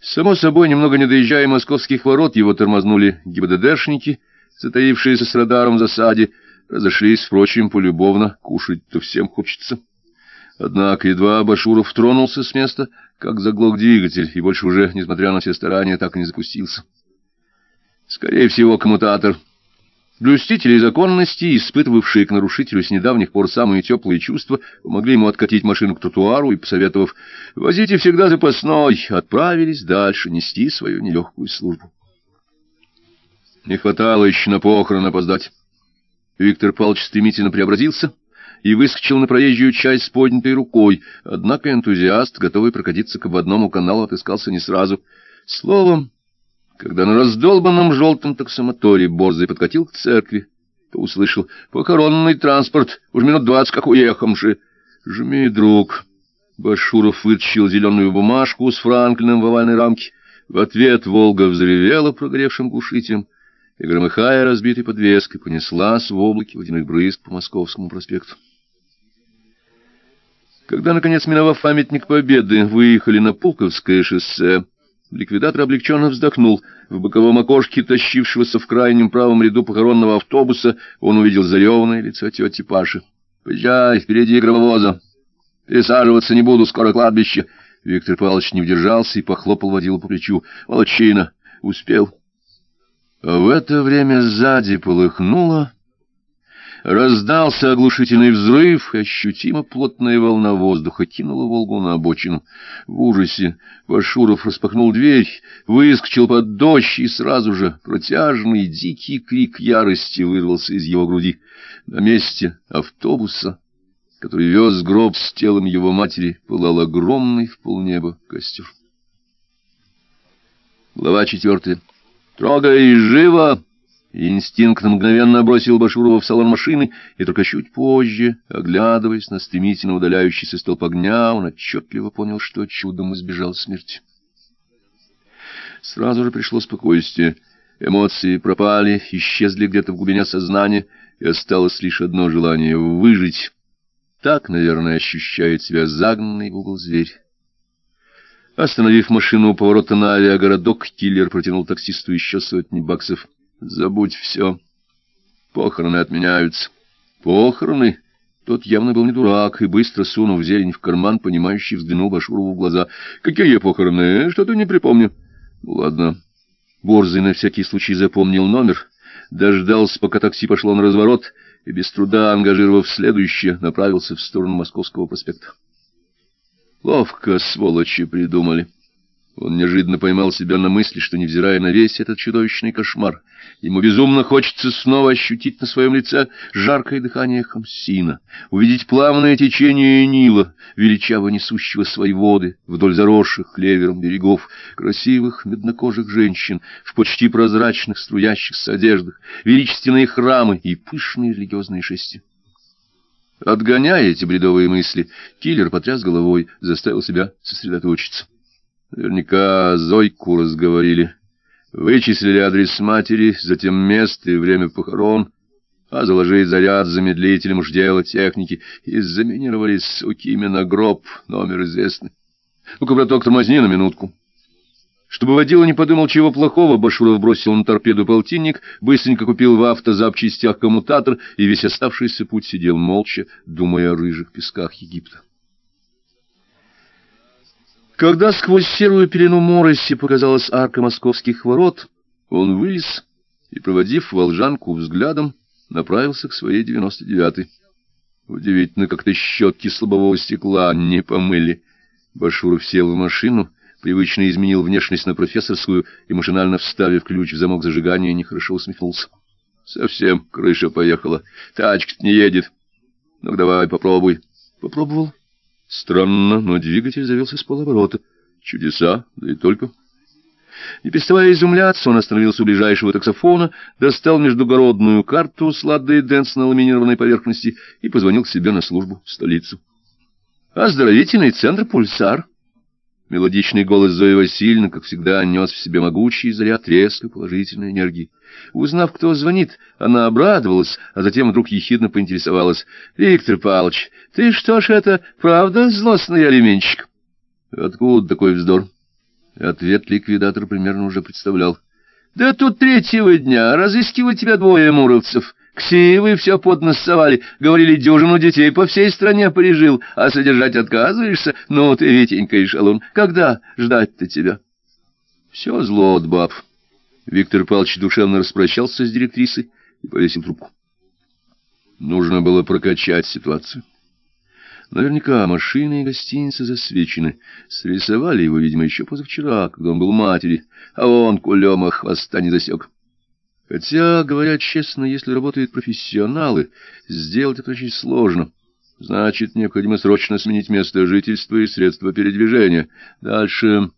Само собой, немного не доезжая московских ворот, его тормознули ГИБДДшники, затаившиеся с радаром в засаде, разошлись, впрочем, полюбовно, кушать-то всем хочется. Однако едва Башуров тронулся с места, как заглох двигатель, и больше уже, несмотря на все старания, так и не запустился. Скорее всего, коммутатор — Блюстители законности, испытывавшие к нарушителю с недавних пор самые теплые чувства, помогли ему откатить машину к тротуару и, посоветовав «возите всегда запасной», отправились дальше нести свою нелегкую службу. Не хватало еще на похорон опоздать. Виктор Павлович стремительно преобразился и выскочил на проезжую часть с поднятой рукой, однако энтузиаст, готовый прокатиться к ободному каналу, отыскался не сразу. Словом, когда на раздолбанном желтом таксомоторе Борзый подкатил к церкви, то услышал «Похоронный транспорт, уж минут двадцать как уехавши». «Жми, друг». Башуров вытащил зеленую бумажку с Франклином в овальной рамке. В ответ «Волга» взревела прогревшим глушителем и, громыхая разбитой подвеской, понеслась в облаке водяных брызг по Московскому проспекту. Когда, наконец, миновав памятник Победы, выехали на Пулковское шоссе, Ликвидатор облегченно вздохнул. В боковом окошке, тащившегося в крайнем правом ряду похоронного автобуса, он увидел зареванное лицо тети Паши. — Поезжай, впереди гробовоза. Пересаживаться не буду, скоро кладбище. Виктор Павлович не удержался и похлопал водилу по плечу. — Молодчина. Успел. А в это время сзади полыхнуло Раздался оглушительный взрыв, и ощутимо плотная волна воздуха кинула Волгу на обочину. В ужасе Башуров распахнул дверь, выскочил под дождь, и сразу же протяжный дикий крик ярости вырвался из его груди. На месте автобуса, который вез гроб с телом его матери, пылал огромный в полнеба костер. Глава четвертая. «Трогай живо!» Инстинкт мгновенно бросил Башурова в салон машины, и только чуть позже, оглядываясь на стремительно удаляющийся столб огня, он отчетливо понял, что чудом избежал смерти. Сразу же пришло спокойствие. Эмоции пропали, исчезли где-то в глубине сознания, и осталось лишь одно желание — выжить. Так, наверное, ощущает себя загнанный в угол зверь. Остановив машину у поворота на авиагородок, киллер протянул таксисту еще сотни баксов — Забудь все. Похороны отменяются. Похороны? Тот явно был не дурак, и быстро сунув зелень в карман, понимающий взглянул Башурову в глаза. Какие похороны? Что-то не припомню. Ну, ладно. Борзый на всякий случай запомнил номер, дождался, пока такси пошло на разворот, и без труда, ангажировав следующее, направился в сторону Московского проспекта. Ловко, сволочи, придумали. Он неожиданно поймал себя на мысли, что, невзирая на весь этот чудовищный кошмар, ему безумно хочется снова ощутить на своем лице жаркое дыхание Хамсина, увидеть плавное течение Нила, величаво несущего свои воды вдоль заросших клевером берегов, красивых меднокожих женщин в почти прозрачных струящихся одеждах, величественные храмы и пышные религиозные шести. Отгоняя эти бредовые мысли, киллер потряс головой, заставил себя сосредоточиться. Наверняка Зойку разговорили. Вычислили адрес матери, затем место и время похорон, а заложить заряд замедлителем уж дело техники, и заминировали, суки, именно гроб, номер известный. Ну-ка, браток, тормозни на минутку. Чтобы водила не подумал чего плохого, Башуров бросил на торпеду полтинник, быстренько купил в автозапчастях коммутатор и весь оставшийся путь сидел молча, думая о рыжих песках Египта. Когда сквозь серую пелену мороси показалась арка московских ворот, он вылез и, проводив волжанку взглядом, направился к своей девяносто девятой. Удивительно, как-то щетки слабового стекла не помыли. Башуров сел в машину, привычно изменил внешность на профессорскую и, машинально вставив ключ в замок зажигания, нехорошо усмехнулся. Совсем крыша поехала. тачка не едет. Ну давай, попробуй. Попробовал. Странно, но двигатель завелся с полоборота. Чудеса, да и только. Не переставая изумляться, он остановился у ближайшего таксофона, достал междугородную карту с ладой Дэнс на ламинированной поверхности и позвонил к себе на службу в столицу. «Оздоровительный центр «Пульсар». Мелодичный голос Зои Васильевны, как всегда, нес в себе могучий заряд резкой положительной энергии. Узнав, кто звонит, она обрадовалась, а затем вдруг ехидно поинтересовалась. — Виктор Павлович, ты что ж это, правда, злостный алименщик? — Откуда такой вздор? Ответ ликвидатор примерно уже представлял. — Да тут третьего дня разыскивали тебя двое муровцев. Ксивы все подносовали, говорили, дюжину детей по всей стране пережил, а содержать отказываешься? Ну ты, Витенька и шалун, когда ждать-то тебя? Все зло от баб. Виктор Павлович душевно распрощался с директрисой и повесил трубку. Нужно было прокачать ситуацию. Наверняка машины и гостиницы засвечены. Срисовали его, видимо, еще позавчера, когда он был матери, а он кулема хвоста не засек. Хотя, говоря честно, если работают профессионалы, сделать это очень сложно. Значит, необходимо срочно сменить место жительства и средства передвижения. Дальше...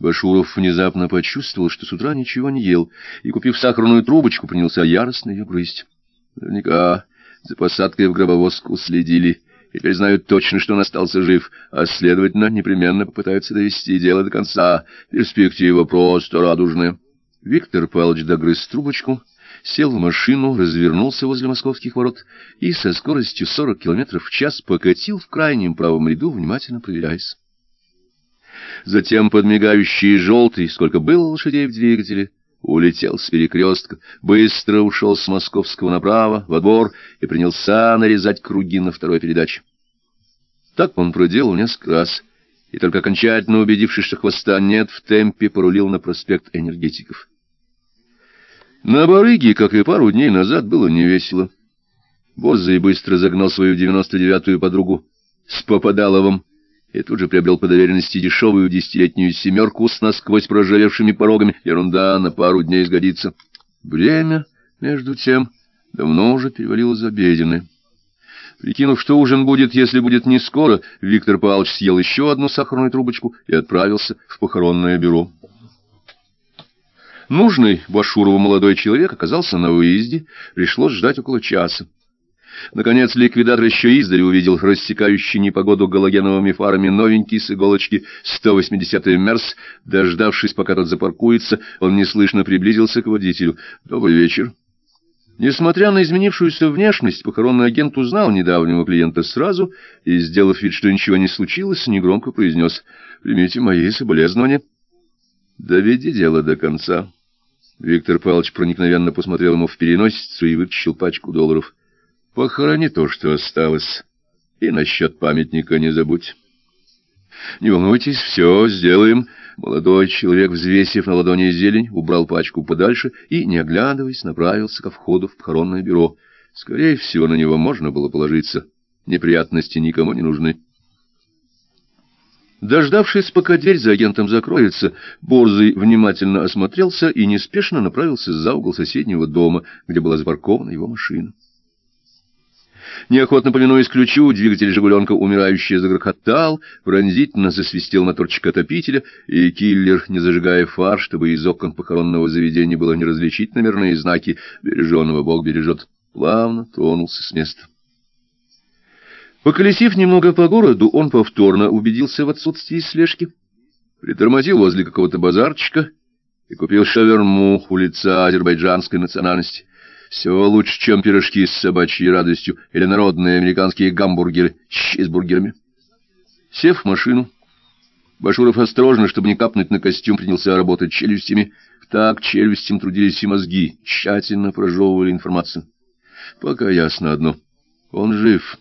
Башуров внезапно почувствовал, что с утра ничего не ел, и, купив сахарную трубочку, принялся яростно ее грызть. Наверняка за посадкой в гробовозку следили, и теперь знают точно, что он остался жив, а, следовательно, непременно попытаются довести дело до конца. Перспектива просто радужная. Виктор Павлович догрыз трубочку, сел в машину, развернулся возле московских ворот и со скоростью 40 км в час покатил в крайнем правом ряду, внимательно проверяясь. Затем под мигающий желтый, сколько было лошадей в двигателе, улетел с перекрестка, быстро ушел с московского направо, во двор, и принялся нарезать круги на второй передаче. Так он проделал несколько раз, и только окончательно убедившись, что хвоста нет, в темпе порулил на проспект энергетиков. На барыге, как и пару дней назад, было невесело. Борзый быстро загнал свою девяносто девятую подругу с Попадаловым и тут же приобрел по доверенности дешевую десятилетнюю семерку с насквозь проржавевшими порогами. Ерунда, на пару дней сгодится. Время, между тем, давно уже перевалило за обеденное. Прикинув, что ужин будет, если будет не скоро, Виктор Павлович съел еще одну сахарную трубочку и отправился в похоронное бюро. Нужный Башурову молодой человек оказался на выезде, пришлось ждать около часа. Наконец ликвидатор еще издали увидел рассекающий непогоду галогеновыми фарами новенький с иголочки 180-й Мерс. Дождавшись, пока тот запаркуется, он неслышно приблизился к водителю. «Добрый вечер». Несмотря на изменившуюся внешность, похоронный агент узнал недавнего клиента сразу и, сделав вид, что ничего не случилось, негромко произнес «Примите мои соболезнования». «Доведи дело до конца». Виктор Павлович проникновенно посмотрел ему в переносицу и вытащил пачку долларов. «Похорони то, что осталось, и насчет памятника не забудь». «Не волнуйтесь, все сделаем». Молодой человек, взвесив на ладони зелень, убрал пачку подальше и, не оглядываясь, направился ко входу в похоронное бюро. Скорее всего, на него можно было положиться. Неприятности никому не нужны. Дождавшись, пока дверь за агентом закроется, Борзый внимательно осмотрелся и неспешно направился за угол соседнего дома, где была запаркована его машина. Неохотно повинуясь ключу, двигатель «Жигуленка» умирающий загрохотал, пронзительно засвистел моторчик отопителя, и киллер, не зажигая фар, чтобы из окон похоронного заведения было не различить номерные знаки «Береженного Бог бережет», плавно тронулся с места. Поколесив немного по городу, он повторно убедился в отсутствии слежки, притормозил возле какого-то базарчика и купил шаверму у лица азербайджанской национальности. Все лучше, чем пирожки с собачьей радостью или народные американские гамбургеры с чизбургерами. Сев в машину, Башуров осторожно, чтобы не капнуть на костюм, принялся работать челюстями. Так челюстям трудились и мозги, тщательно прожевывали информацию. Пока ясно одно — он жив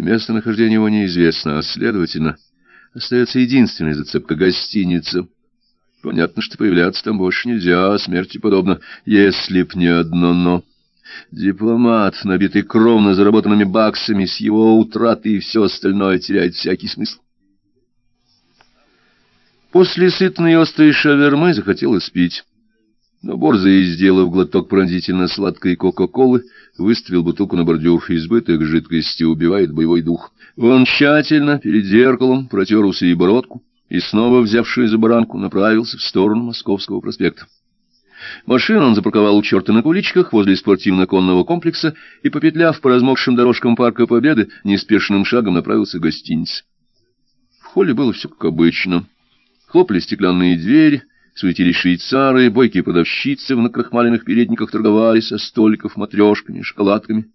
местонахождение его неизвестно, а, следовательно, остается единственная зацепка — гостиница. Понятно, что появляться там больше нельзя, а смерти подобно, если б не одно «но». Дипломат, набитый кровно заработанными баксами, с его утраты и все остальное теряет всякий смысл. После сытной и острой шавермы захотелось пить. Но Борзый, сделав глоток пронзительно сладкой кока-колы, выставил бутылку на бордюр. Избыток жидкости убивает боевой дух. Он тщательно, перед зеркалом, протер усы и бородку, и снова, взявший за баранку, направился в сторону Московского проспекта. Машину он запарковал у черта на куличках возле спортивно-конного комплекса и, попетляв по размокшим дорожкам парка Победы, неспешным шагом направился к гостинице. В холле было все как обычно. Хлопали стеклянные двери, суетились швейцары, бойкие продавщицы в накрахмаленных передниках торговали со столиков матрешками, шоколадками.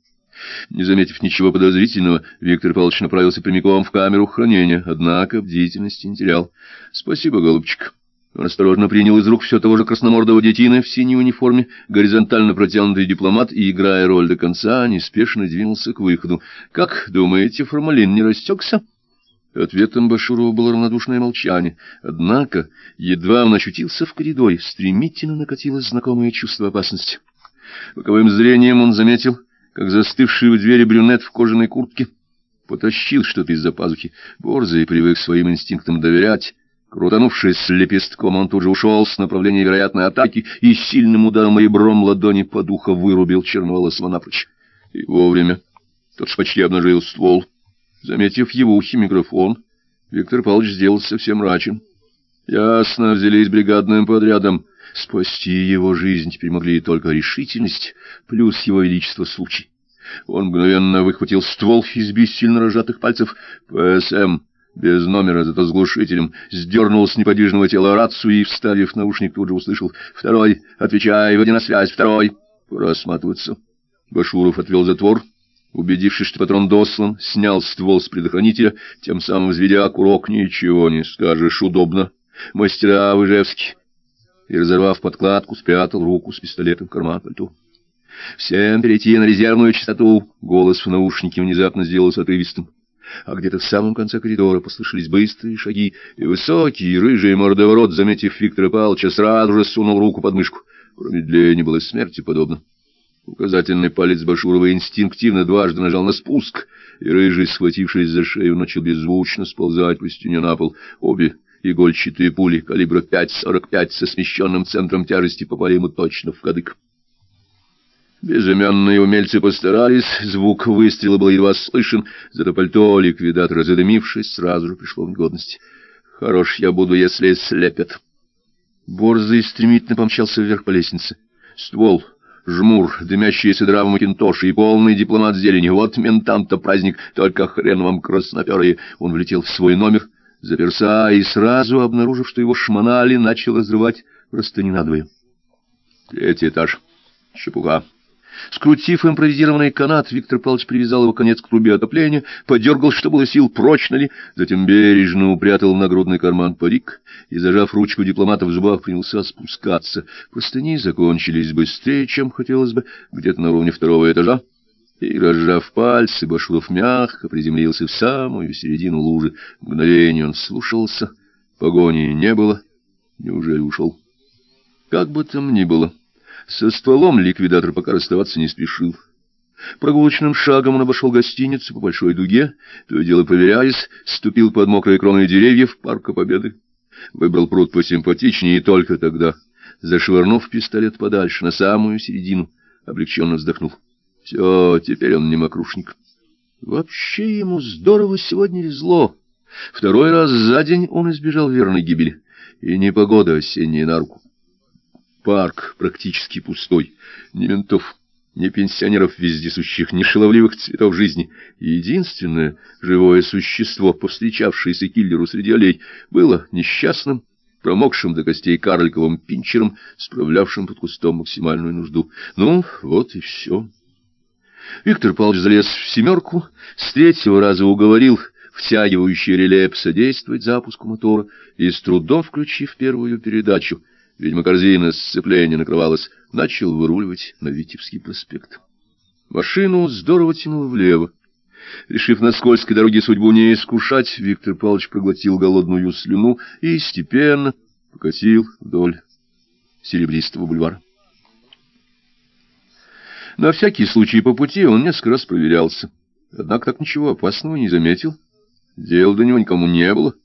Не заметив ничего подозрительного, Виктор Павлович направился прямиком в камеру хранения, однако бдительности не терял. — Спасибо, голубчик. Он осторожно принял из рук все того же красномордого детина в синей униформе, горизонтально протянутый дипломат, и, играя роль до конца, неспешно двинулся к выходу. — Как думаете, формалин не растекся? Ответом Башурова было равнодушное молчание. Однако, едва он очутился в коридоре, стремительно накатилось знакомое чувство опасности. Боковым зрением он заметил, как застывший у двери брюнет в кожаной куртке потащил что-то из-за пазухи. Борзый привык своим инстинктам доверять. Крутанувшись лепестком, он тут же ушел с направления вероятной атаки и сильным ударом ребром ладони по духу вырубил черноволосого напрочь. И вовремя. Тот ж почти обнажил ствол. Заметив его ухи микрофон, Виктор Павлович сделал совсем мрачен. Ясно, взялись бригадным подрядом. Спасти его жизнь теперь могли только решительность, плюс его величество случай. Он мгновенно выхватил ствол из бессильно разжатых пальцев. ПСМ, без номера, зато с глушителем, сдернул с неподвижного тела рацию и, вставив наушник, тут же услышал «Второй, отвечай, выйди на связь, второй!» Пора сматываться. Башуров отвел затвор убедившись, что патрон дослан, снял ствол с предохранителя, тем самым взведя курок, ничего не скажешь, удобно. Мастера в Ижевске. И, разорвав подкладку, спрятал руку с пистолетом в карман пальто. «Всем перейти на резервную частоту!» Голос в наушнике внезапно сделался отрывистым. А где-то в самом конце коридора послышались быстрые шаги, и высокий, рыжий мордоворот, заметив Виктора Павловича, сразу же сунул руку под мышку. Промедление было смерти подобно. Указательный палец Башурова инстинктивно дважды нажал на спуск, и рыжий, схватившись за шею, начал беззвучно сползать по стене на пол. Обе игольчатые пули калибра 5,45 со смещенным центром тяжести попали ему точно в кадык. Безымянные умельцы постарались, звук выстрела был едва слышен, зато пальто ликвидатора, задымившись, сразу же пришло в негодность. «Хорош я буду, если слепят». Борзый стремительно помчался вверх по лестнице. Ствол жмур, дымящиеся дрова макинтоши и полный дипломат зелени. Вот ментам-то праздник, только хрен вам красноперые. Он влетел в свой номер, заперся и сразу, обнаружив, что его шмонали, начал разрывать простыни надвое. Третий этаж. Чепуха. Скрутив импровизированный канат, Виктор Павлович привязал его конец к трубе отопления, подергал, что было сил, прочно ли, затем бережно упрятал в нагрудный карман парик и, зажав ручку дипломата в зубах, принялся спускаться. Простыни закончились быстрее, чем хотелось бы, где-то на уровне второго этажа. И, разжав пальцы, Башуров мягко приземлился в самую середину лужи. Мгновение он слушался, погони не было. Неужели ушел? Как бы там ни было... Со стволом ликвидатор пока расставаться не спешил. Прогулочным шагом он обошел гостиницу по большой дуге, то и дело поверяясь, ступил под мокрые кроны деревьев парка Победы. Выбрал пруд посимпатичнее и только тогда, зашвырнув пистолет подальше, на самую середину, облегченно вздохнул. Все, теперь он не мокрушник. Вообще ему здорово сегодня везло. Второй раз за день он избежал верной гибели. И непогода осенняя на руку. Парк практически пустой. Ни ментов, ни пенсионеров вездесущих, ни шаловливых цветов жизни. Единственное живое существо, повстречавшееся киллеру среди аллей, было несчастным, промокшим до костей карликовым пинчером, справлявшим под кустом максимальную нужду. Ну, вот и все. Виктор Павлович залез в семерку, с третьего раза уговорил втягивающий реле содействовать запуску мотора и, с трудом включив первую передачу, Видимо, корзина сцепления накрывалась, начал выруливать на Витебский проспект. Машину здорово тянуло влево. Решив на скользкой дороге судьбу не искушать, Виктор Павлович проглотил голодную слюну и степенно покатил вдоль серебристого бульвара. На всякий случай по пути он несколько раз проверялся. Однако так ничего опасного не заметил. Дел до него никому не было.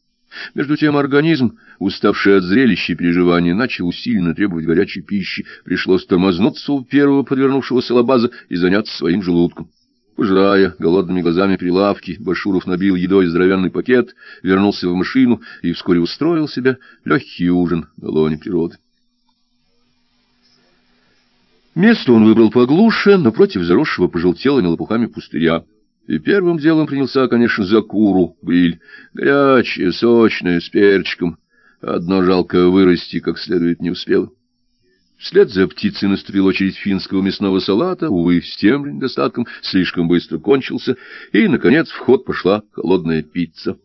Между тем организм, уставший от зрелища и переживаний, начал усиленно требовать горячей пищи. Пришлось тормознуться у первого подвернувшегося лабаза и заняться своим желудком. Пожирая голодными глазами прилавки, Башуров набил едой здоровенный пакет, вернулся в машину и вскоре устроил себе легкий ужин на лоне природы. Место он выбрал поглуше, напротив заросшего пожелтелыми лопухами пустыря. И первым делом принялся, конечно, за куру, быль, горячая, сочная, с перчиком. Одно жалко вырасти, как следует, не успело. Вслед за птицей наступила очередь финского мясного салата, увы, с тем же недостатком, слишком быстро кончился, и, наконец, в ход пошла холодная пицца.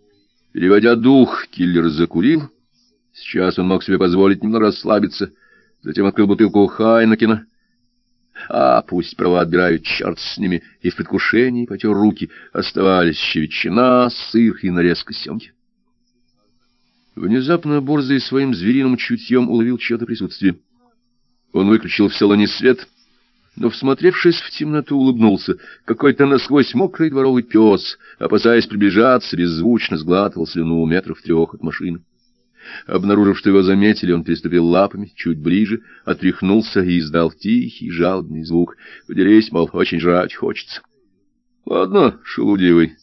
Переводя дух, киллер закурил. Сейчас он мог себе позволить немного расслабиться. Затем открыл бутылку Хайнекена. А пусть права отбирают, черт с ними, и в предвкушении потер руки. Оставались еще ветчина, сыр и нарезка семги. Внезапно, борзый своим звериным чутьем, уловил чье-то присутствие. Он выключил в салоне свет, но, всмотревшись в темноту, улыбнулся. Какой-то насквозь мокрый дворовый пес, опасаясь приближаться, беззвучно сглатывал слюну метров трех от машины. Обнаружив, что его заметили, он переступил лапами чуть ближе, отряхнулся и издал тихий, жалобный звук. Поделись, мол, очень жрать хочется. — Ладно, шелудивый,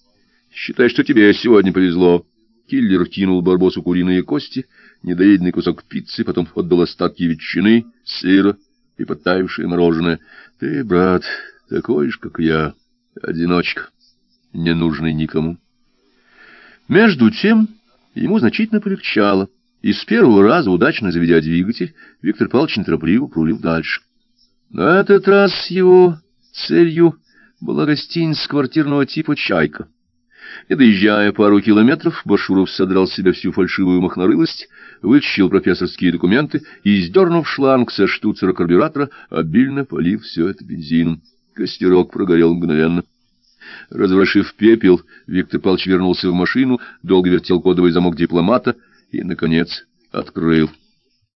считай, что тебе сегодня повезло. Киллер кинул Барбосу куриные кости, недоеденный кусок пиццы, потом отдал остатки ветчины, сыра и подтаявшее мороженое. Ты, брат, такой же, как я, одиночка, не нужный никому. Между тем ему значительно полегчало, и с первого раза, удачно заведя двигатель, Виктор Павлович неторопливо прулил дальше. На этот раз его целью была гостиница квартирного типа «Чайка». И, доезжая пару километров, Башуров содрал с себя всю фальшивую махнорылость, вытащил профессорские документы и, сдернув шланг со штуцера карбюратора, обильно полил все это бензином. Костерок прогорел мгновенно. Разворошив пепел, Виктор Павлович вернулся в машину, долго вертел кодовый замок дипломата и, наконец, открыл.